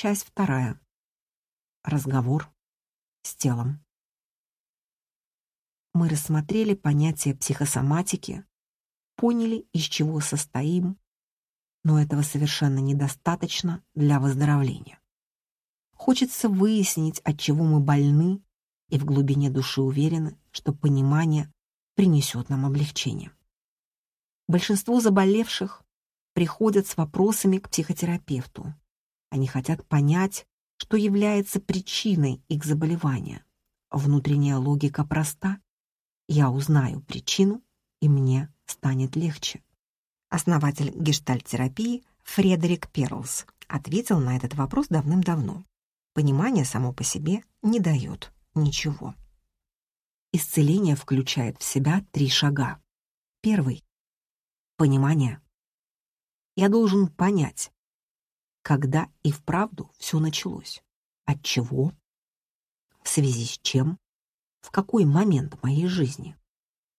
Часть вторая. Разговор с телом. Мы рассмотрели понятие психосоматики, поняли, из чего состоим, но этого совершенно недостаточно для выздоровления. Хочется выяснить, от чего мы больны, и в глубине души уверены, что понимание принесет нам облегчение. Большинство заболевших приходят с вопросами к психотерапевту. Они хотят понять, что является причиной их заболевания. Внутренняя логика проста. Я узнаю причину, и мне станет легче. Основатель гештальт-терапии Фредерик Перлс ответил на этот вопрос давным-давно. Понимание само по себе не дает ничего. Исцеление включает в себя три шага. Первый — понимание. Я должен понять, когда и вправду все началось, от чего, в связи с чем, в какой момент моей жизни,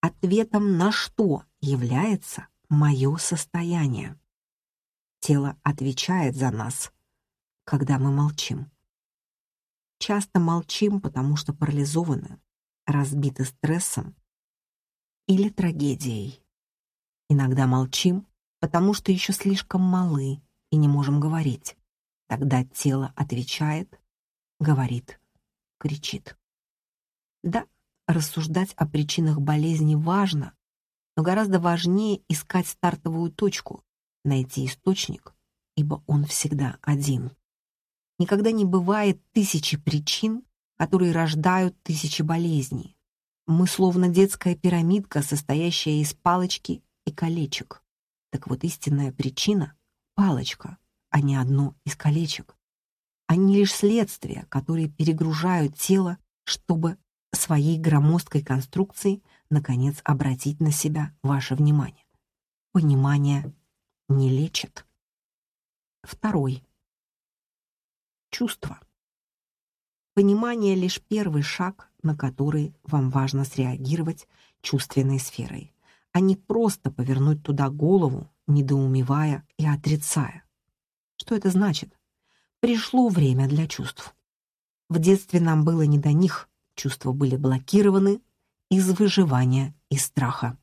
ответом на что является мое состояние. Тело отвечает за нас, когда мы молчим. Часто молчим, потому что парализованы, разбиты стрессом или трагедией. Иногда молчим, потому что еще слишком малы и не можем говорить. Тогда тело отвечает, говорит, кричит. Да, рассуждать о причинах болезни важно, но гораздо важнее искать стартовую точку, найти источник, ибо он всегда один. Никогда не бывает тысячи причин, которые рождают тысячи болезней. Мы словно детская пирамидка, состоящая из палочки и колечек. Так вот, истинная причина — палочка, а не одно из колечек. Они лишь следствия, которые перегружают тело, чтобы своей громоздкой конструкцией наконец обратить на себя ваше внимание. Понимание не лечит. Второй. Чувство. Понимание — лишь первый шаг, на который вам важно среагировать чувственной сферой а не просто повернуть туда голову, недоумевая и отрицая. Что это значит? Пришло время для чувств. В детстве нам было не до них, чувства были блокированы из выживания и страха.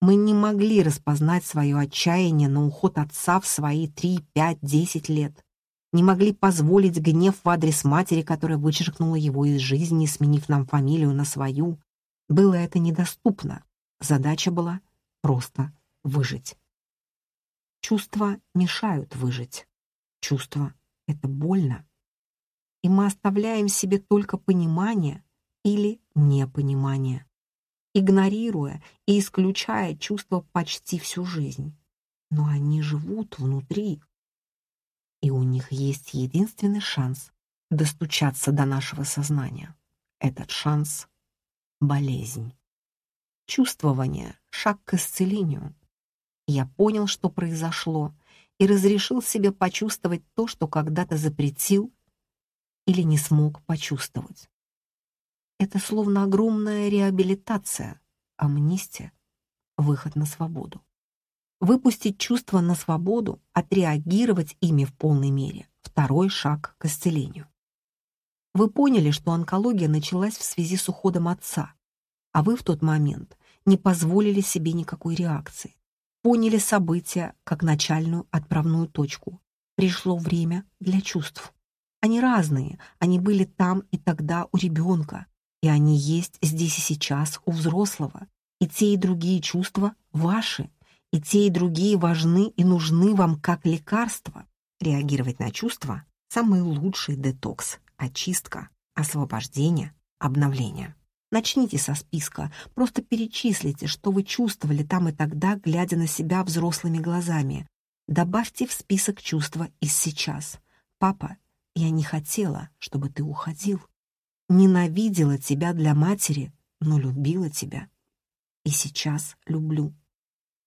Мы не могли распознать свое отчаяние на уход отца в свои 3, 5, 10 лет. Не могли позволить гнев в адрес матери, которая вычеркнула его из жизни, сменив нам фамилию на свою. Было это недоступно. Задача была просто выжить. Чувства мешают выжить. Чувства — это больно. И мы оставляем себе только понимание или непонимание, игнорируя и исключая чувства почти всю жизнь. Но они живут внутри, и у них есть единственный шанс достучаться до нашего сознания. Этот шанс — болезнь. Чувствование — шаг к исцелению. Я понял, что произошло, и разрешил себе почувствовать то, что когда-то запретил или не смог почувствовать. Это словно огромная реабилитация, амнистия, выход на свободу. Выпустить чувства на свободу, отреагировать ими в полной мере — второй шаг к исцелению. Вы поняли, что онкология началась в связи с уходом отца, а вы в тот момент не позволили себе никакой реакции. Поняли события как начальную отправную точку. Пришло время для чувств. Они разные, они были там и тогда у ребенка, и они есть здесь и сейчас у взрослого. И те, и другие чувства ваши, и те, и другие важны и нужны вам как лекарство. Реагировать на чувства — самый лучший детокс, очистка, освобождение, обновление. Начните со списка, просто перечислите, что вы чувствовали там и тогда, глядя на себя взрослыми глазами. Добавьте в список чувства из сейчас. «Папа, я не хотела, чтобы ты уходил. Ненавидела тебя для матери, но любила тебя. И сейчас люблю.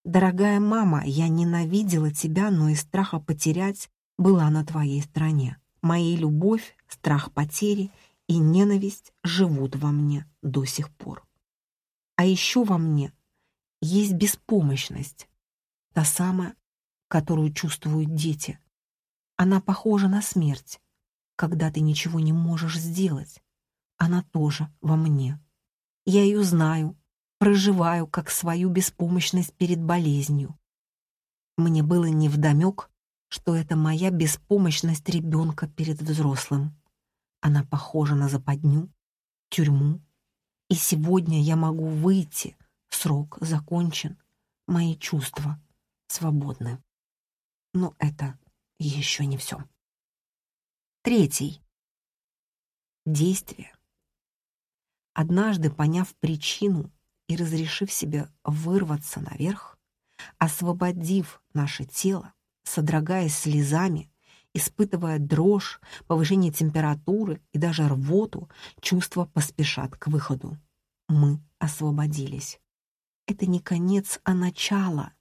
Дорогая мама, я ненавидела тебя, но из страха потерять была на твоей стороне. Моя любовь, страх потери и ненависть живут во мне до сих пор. А еще во мне есть беспомощность, та самая, которую чувствуют дети. Она похожа на смерть, когда ты ничего не можешь сделать. Она тоже во мне. Я ее знаю, проживаю как свою беспомощность перед болезнью. Мне было невдомек, что это моя беспомощность ребенка перед взрослым. Она похожа на западню, тюрьму. И сегодня я могу выйти, срок закончен, мои чувства свободны. Но это еще не все. Третий. Действие. Однажды, поняв причину и разрешив себе вырваться наверх, освободив наше тело, содрогаясь слезами, испытывая дрожь, повышение температуры и даже рвоту, чувства поспешат к выходу. Мы освободились. Это не конец, а начало.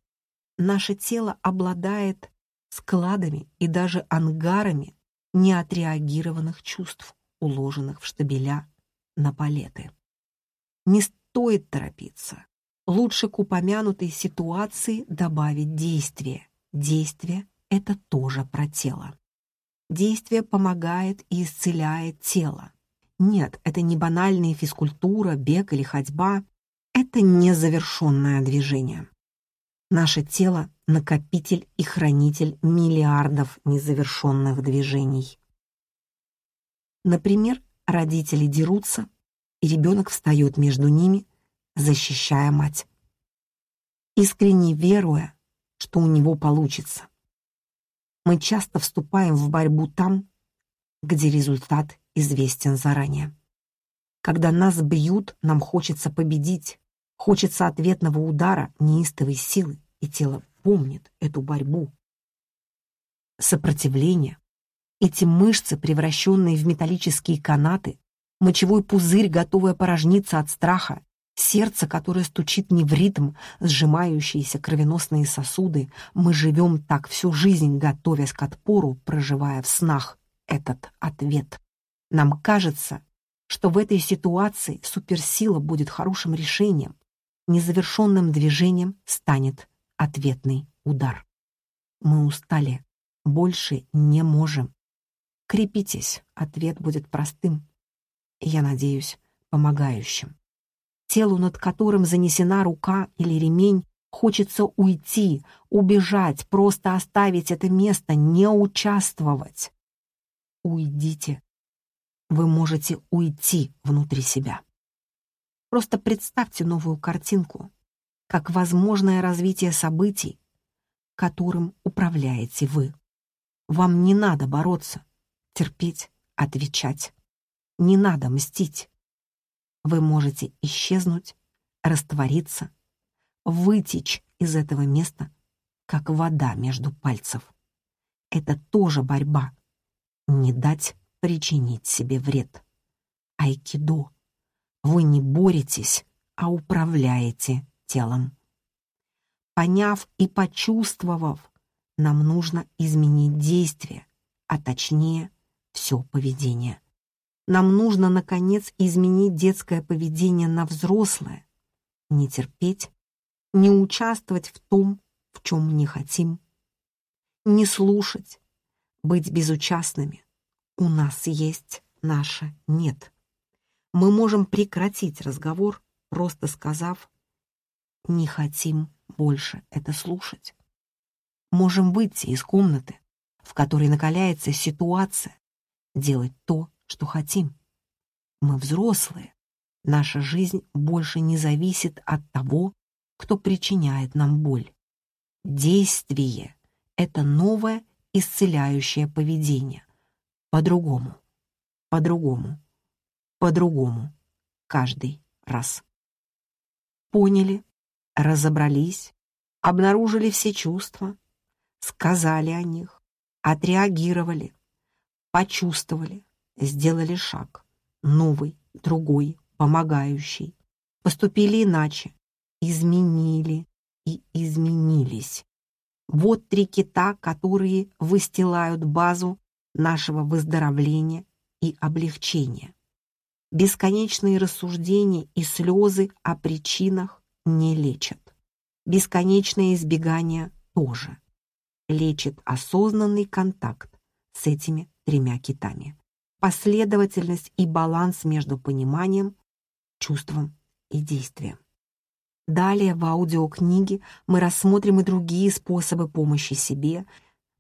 Наше тело обладает складами и даже ангарами неотреагированных чувств, уложенных в штабеля на палеты. Не стоит торопиться. Лучше к упомянутой ситуации добавить действие. Действие — это тоже про тело. Действие помогает и исцеляет тело. Нет, это не банальная физкультура, бег или ходьба. Это незавершенное движение. Наше тело — накопитель и хранитель миллиардов незавершенных движений. Например, родители дерутся, и ребенок встает между ними, защищая мать. Искренне веруя, что у него получится. Мы часто вступаем в борьбу там, где результат известен заранее. Когда нас бьют, нам хочется победить, Хочется ответного удара, неистовой силы, и тело помнит эту борьбу. Сопротивление. Эти мышцы, превращенные в металлические канаты, мочевой пузырь, готовый опорожниться от страха, сердце, которое стучит не в ритм, сжимающиеся кровеносные сосуды. Мы живем так всю жизнь, готовясь к отпору, проживая в снах этот ответ. Нам кажется, что в этой ситуации суперсила будет хорошим решением, незавершенным движением станет ответный удар. Мы устали, больше не можем. Крепитесь, ответ будет простым. Я надеюсь, помогающим. Телу, над которым занесена рука или ремень, хочется уйти, убежать, просто оставить это место, не участвовать. Уйдите. Вы можете уйти внутри себя. Просто представьте новую картинку, как возможное развитие событий, которым управляете вы. Вам не надо бороться, терпеть, отвечать. Не надо мстить. Вы можете исчезнуть, раствориться, вытечь из этого места, как вода между пальцев. Это тоже борьба. Не дать причинить себе вред. Айкидо вы не боретесь, а управляете телом. Поняв и почувствовав, нам нужно изменить действие, а точнее все поведение. Нам нужно, наконец, изменить детское поведение на взрослое, не терпеть, не участвовать в том, в чем не хотим, не слушать, быть безучастными. У нас есть наше «нет» мы можем прекратить разговор, просто сказав «не хотим больше это слушать». Можем выйти из комнаты, в которой накаляется ситуация, делать то, что хотим. Мы взрослые. Наша жизнь больше не зависит от того, кто причиняет нам боль. Действие — это новое исцеляющее поведение. По-другому. По-другому по-другому каждый раз. Поняли, разобрались, обнаружили все чувства, сказали о них, отреагировали, почувствовали, сделали шаг, новый, другой, помогающий, поступили иначе, изменили и изменились. Вот три кита, которые выстилают базу нашего выздоровления и облегчения. Бесконечные рассуждения и слезы о причинах не лечат. Бесконечное избегание тоже. Лечит осознанный контакт с этими тремя китами. Последовательность и баланс между пониманием, чувством и действием. Далее в аудиокниге мы рассмотрим и другие способы помощи себе,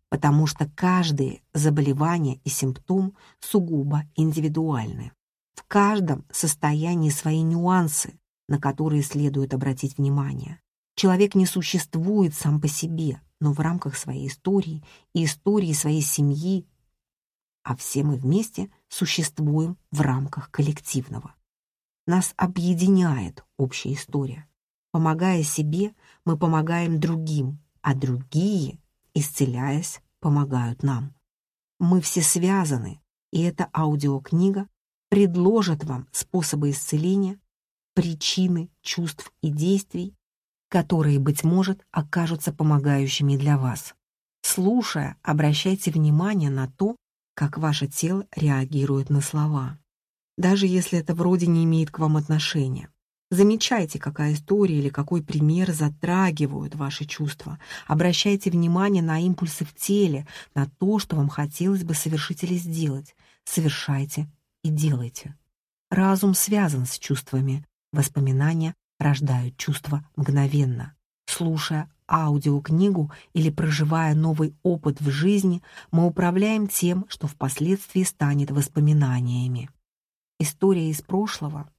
потому что каждое заболевание и симптом сугубо индивидуальны. В каждом состоянии свои нюансы, на которые следует обратить внимание. Человек не существует сам по себе, но в рамках своей истории и истории своей семьи, а все мы вместе существуем в рамках коллективного. Нас объединяет общая история. Помогая себе, мы помогаем другим, а другие, исцеляясь, помогают нам. Мы все связаны, и эта аудиокнига предложит вам способы исцеления, причины чувств и действий, которые, быть может, окажутся помогающими для вас. Слушая, обращайте внимание на то, как ваше тело реагирует на слова. Даже если это вроде не имеет к вам отношения. Замечайте, какая история или какой пример затрагивают ваши чувства. Обращайте внимание на импульсы в теле, на то, что вам хотелось бы совершить или сделать. Совершайте и делайте. Разум связан с чувствами. Воспоминания рождают чувства мгновенно. Слушая аудиокнигу или проживая новый опыт в жизни, мы управляем тем, что впоследствии станет воспоминаниями. История из прошлого.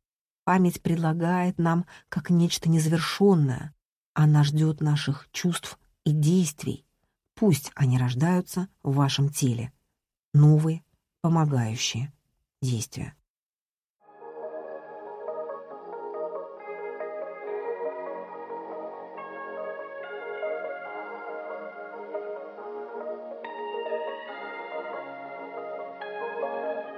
Память предлагает нам как нечто незавершенное. Она ждет наших чувств и действий. Пусть они рождаются в вашем теле. Новые, помогающие действия.